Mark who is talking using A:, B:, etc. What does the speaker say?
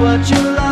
A: what you like.